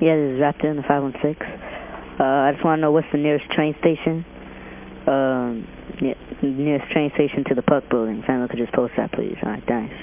Yeah, this is Raptor in the 516. Uh, I just want to know what's the nearest train station, um, nearest train station to the Puck building. If anyone could just post that, please. All right, thanks.